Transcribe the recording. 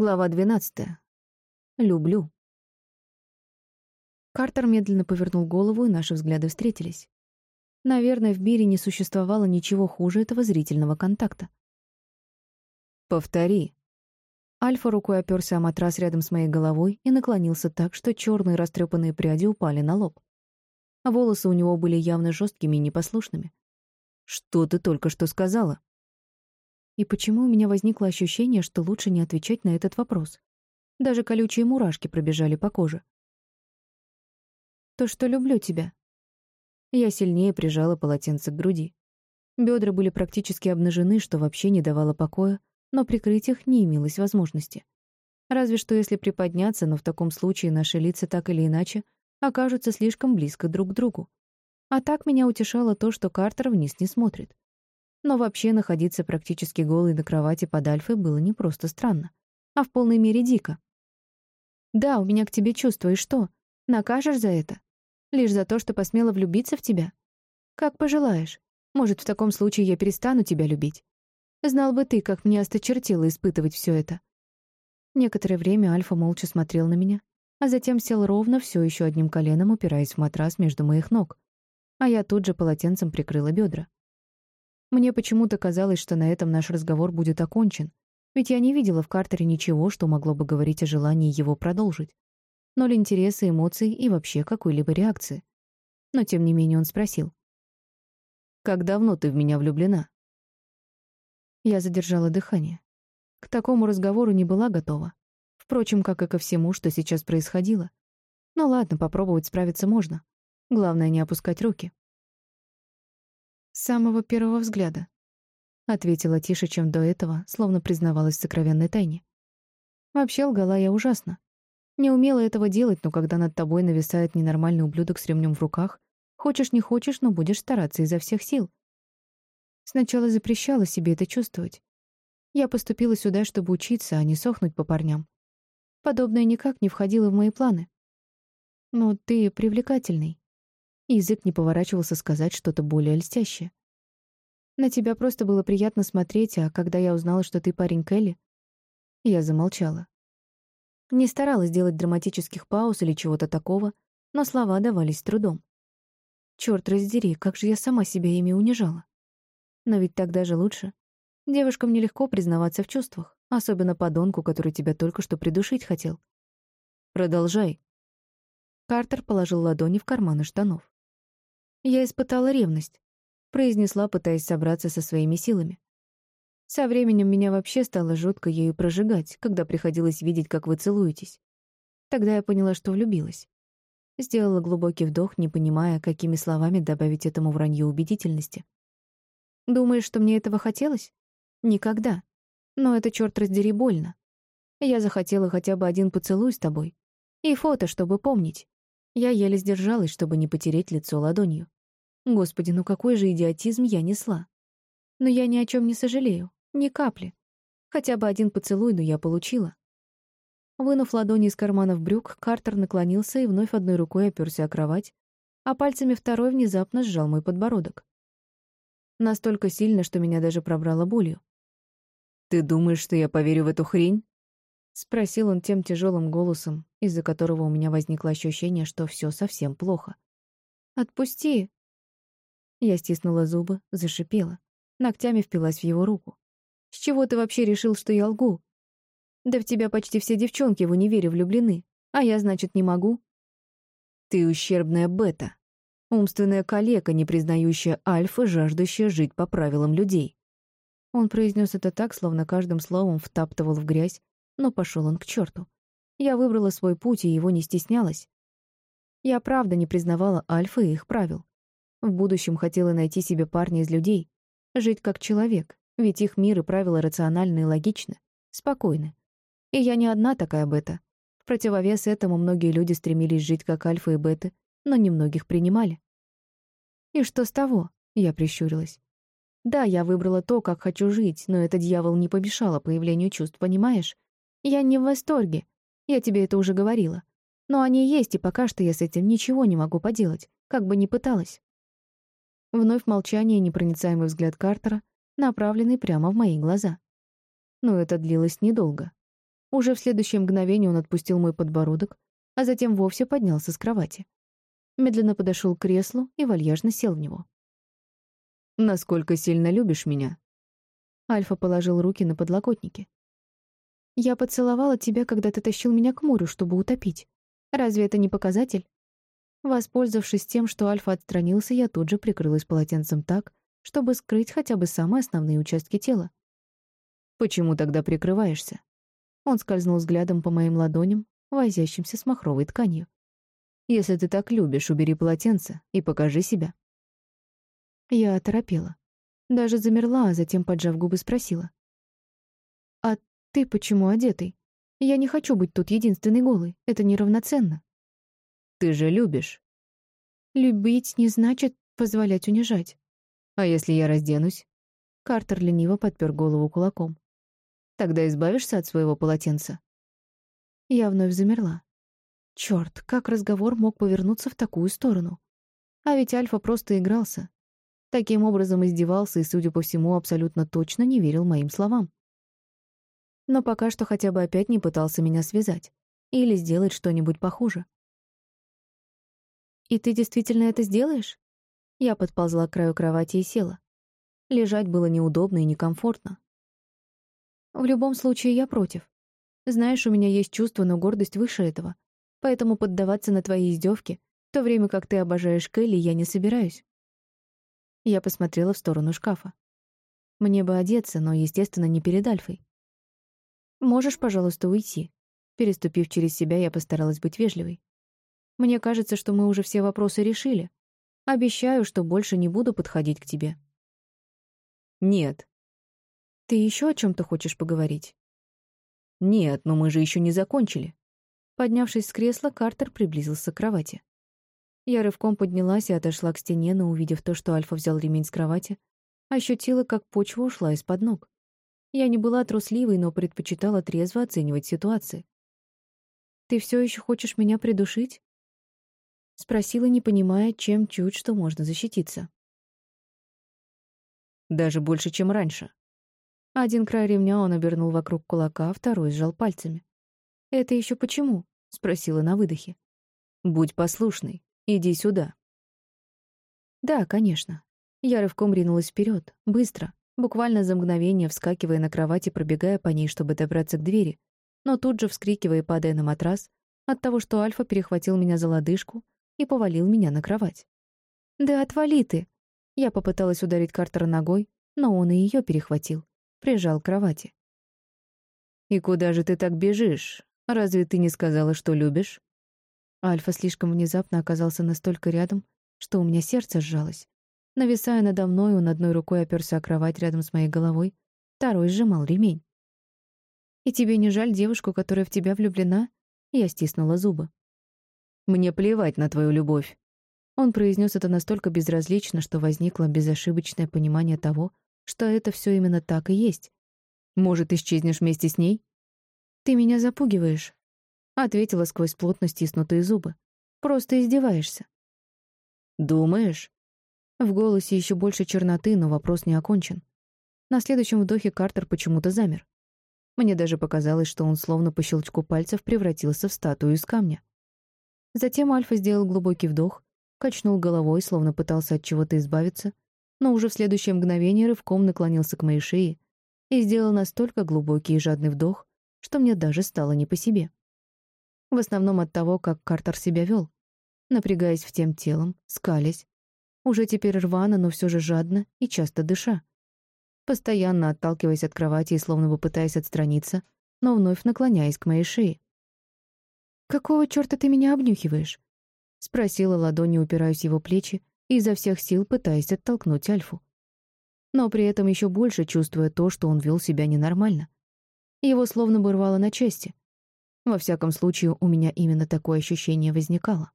Глава 12. Люблю. Картер медленно повернул голову, и наши взгляды встретились. Наверное, в мире не существовало ничего хуже этого зрительного контакта. «Повтори». Альфа рукой оперся о матрас рядом с моей головой и наклонился так, что черные растрепанные пряди упали на лоб. Волосы у него были явно жесткими и непослушными. «Что ты только что сказала?» И почему у меня возникло ощущение, что лучше не отвечать на этот вопрос? Даже колючие мурашки пробежали по коже. «То, что люблю тебя». Я сильнее прижала полотенце к груди. Бедра были практически обнажены, что вообще не давало покоя, но прикрыть их не имелось возможности. Разве что если приподняться, но в таком случае наши лица так или иначе окажутся слишком близко друг к другу. А так меня утешало то, что Картер вниз не смотрит. Но вообще находиться практически голой на кровати под Альфой было не просто странно, а в полной мере дико. «Да, у меня к тебе чувства, и что? Накажешь за это? Лишь за то, что посмела влюбиться в тебя? Как пожелаешь. Может, в таком случае я перестану тебя любить. Знал бы ты, как мне осточертело испытывать все это». Некоторое время Альфа молча смотрел на меня, а затем сел ровно, все еще одним коленом упираясь в матрас между моих ног. А я тут же полотенцем прикрыла бедра. Мне почему-то казалось, что на этом наш разговор будет окончен, ведь я не видела в Картере ничего, что могло бы говорить о желании его продолжить. Ноль интереса, эмоций и вообще какой-либо реакции. Но тем не менее он спросил. «Как давно ты в меня влюблена?» Я задержала дыхание. К такому разговору не была готова. Впрочем, как и ко всему, что сейчас происходило. Ну ладно, попробовать справиться можно. Главное, не опускать руки. «С самого первого взгляда», — ответила тише, чем до этого, словно признавалась в сокровенной тайне. Вообще лгала я ужасно. Не умела этого делать, но когда над тобой нависает ненормальный ублюдок с ремнем в руках, хочешь не хочешь, но будешь стараться изо всех сил. Сначала запрещала себе это чувствовать. Я поступила сюда, чтобы учиться, а не сохнуть по парням. Подобное никак не входило в мои планы. Но ты привлекательный и язык не поворачивался сказать что-то более льстящее. «На тебя просто было приятно смотреть, а когда я узнала, что ты парень Келли...» Я замолчала. Не старалась делать драматических пауз или чего-то такого, но слова давались трудом. Чёрт раздери, как же я сама себя ими унижала. Но ведь так даже лучше. Девушкам нелегко признаваться в чувствах, особенно подонку, который тебя только что придушить хотел. «Продолжай». Картер положил ладони в карманы штанов. Я испытала ревность, произнесла, пытаясь собраться со своими силами. Со временем меня вообще стало жутко ею прожигать, когда приходилось видеть, как вы целуетесь. Тогда я поняла, что влюбилась. Сделала глубокий вдох, не понимая, какими словами добавить этому вранью убедительности. Думаешь, что мне этого хотелось? Никогда. Но это, черт раздери, больно. Я захотела хотя бы один поцелуй с тобой. И фото, чтобы помнить. Я еле сдержалась, чтобы не потереть лицо ладонью. Господи, ну какой же идиотизм я несла. Но я ни о чем не сожалею, ни капли. Хотя бы один поцелуй, но я получила. Вынув ладони из карманов брюк, Картер наклонился и вновь одной рукой оперся о кровать, а пальцами второй внезапно сжал мой подбородок. Настолько сильно, что меня даже пробрало болью. «Ты думаешь, что я поверю в эту хрень?» — спросил он тем тяжелым голосом, из-за которого у меня возникло ощущение, что все совсем плохо. «Отпусти!» Я стиснула зубы, зашипела. Ногтями впилась в его руку. «С чего ты вообще решил, что я лгу? Да в тебя почти все девчонки в универе влюблены, а я, значит, не могу?» «Ты ущербная бета, умственная калека, не признающая альфа, жаждущая жить по правилам людей». Он произнес это так, словно каждым словом втаптывал в грязь но пошел он к черту. Я выбрала свой путь и его не стеснялась. Я правда не признавала альфа и их правил. В будущем хотела найти себе парня из людей, жить как человек, ведь их мир и правила рациональны и логичны, спокойны. И я не одна такая бета. В противовес этому многие люди стремились жить как альфа и беты, но немногих принимали. «И что с того?» — я прищурилась. «Да, я выбрала то, как хочу жить, но это дьявол не помешало появлению чувств, понимаешь? Я не в восторге, я тебе это уже говорила. Но они есть, и пока что я с этим ничего не могу поделать, как бы ни пыталась. Вновь молчание и непроницаемый взгляд Картера, направленный прямо в мои глаза. Но это длилось недолго. Уже в следующее мгновение он отпустил мой подбородок, а затем вовсе поднялся с кровати. Медленно подошел к креслу и вальяжно сел в него. «Насколько сильно любишь меня?» Альфа положил руки на подлокотники. «Я поцеловала тебя, когда ты тащил меня к морю, чтобы утопить. Разве это не показатель?» Воспользовавшись тем, что Альфа отстранился, я тут же прикрылась полотенцем так, чтобы скрыть хотя бы самые основные участки тела. «Почему тогда прикрываешься?» Он скользнул взглядом по моим ладоням, возящимся с махровой тканью. «Если ты так любишь, убери полотенце и покажи себя». Я оторопела. Даже замерла, а затем, поджав губы, спросила. «А ты почему одетый? Я не хочу быть тут единственной голой. Это неравноценно». «Ты же любишь». «Любить не значит позволять унижать». «А если я разденусь?» Картер лениво подпер голову кулаком. Тогда избавишься от своего полотенца?» Я вновь замерла. Чёрт, как разговор мог повернуться в такую сторону? А ведь Альфа просто игрался. Таким образом издевался и, судя по всему, абсолютно точно не верил моим словам. Но пока что хотя бы опять не пытался меня связать. Или сделать что-нибудь похуже. «И ты действительно это сделаешь?» Я подползла к краю кровати и села. Лежать было неудобно и некомфортно. В любом случае, я против. Знаешь, у меня есть чувство, но гордость выше этого. Поэтому поддаваться на твои издевки, в то время как ты обожаешь Келли, я не собираюсь. Я посмотрела в сторону шкафа. Мне бы одеться, но, естественно, не перед Альфой. Можешь, пожалуйста, уйти. Переступив через себя, я постаралась быть вежливой. Мне кажется, что мы уже все вопросы решили. Обещаю, что больше не буду подходить к тебе. Нет, ты еще о чем-то хочешь поговорить? Нет, но мы же еще не закончили. Поднявшись с кресла, Картер приблизился к кровати. Я рывком поднялась и отошла к стене, но, увидев то, что Альфа взял ремень с кровати, ощутила, как почва ушла из-под ног. Я не была трусливой, но предпочитала трезво оценивать ситуации. «Ты все еще хочешь меня придушить?» Спросила, не понимая, чем чуть что можно защититься. «Даже больше, чем раньше», один край ремня он обернул вокруг кулака, второй сжал пальцами. «Это еще почему?» — спросила на выдохе. «Будь послушной. Иди сюда». «Да, конечно». Я рывком ринулась вперед, быстро, буквально за мгновение вскакивая на кровати, пробегая по ней, чтобы добраться к двери, но тут же вскрикивая и падая на матрас от того, что Альфа перехватил меня за лодыжку и повалил меня на кровать. «Да отвали ты!» Я попыталась ударить Картера ногой, но он и ее перехватил прижал к кровати. «И куда же ты так бежишь? Разве ты не сказала, что любишь?» Альфа слишком внезапно оказался настолько рядом, что у меня сердце сжалось. Нависая надо мной, он одной рукой оперся о кровать рядом с моей головой, второй сжимал ремень. «И тебе не жаль девушку, которая в тебя влюблена?» Я стиснула зубы. «Мне плевать на твою любовь». Он произнес это настолько безразлично, что возникло безошибочное понимание того, что это все именно так и есть. Может, исчезнешь вместе с ней? Ты меня запугиваешь, ответила сквозь плотно стиснутые зубы. Просто издеваешься. Думаешь? В голосе еще больше черноты, но вопрос не окончен. На следующем вдохе Картер почему-то замер. Мне даже показалось, что он словно по щелчку пальцев превратился в статую из камня. Затем Альфа сделал глубокий вдох, качнул головой, словно пытался от чего-то избавиться, но уже в следующее мгновение рывком наклонился к моей шее и сделал настолько глубокий и жадный вдох, что мне даже стало не по себе. В основном от того, как Картер себя вел, напрягаясь всем телом, скалясь, уже теперь рвано, но все же жадно и часто дыша, постоянно отталкиваясь от кровати и словно бы пытаясь отстраниться, но вновь наклоняясь к моей шее. «Какого чёрта ты меня обнюхиваешь?» — спросила ладонью, упираясь в его плечи, изо всех сил пытаясь оттолкнуть Альфу. Но при этом еще больше чувствуя то, что он вел себя ненормально. Его словно бы рвало на части. Во всяком случае, у меня именно такое ощущение возникало.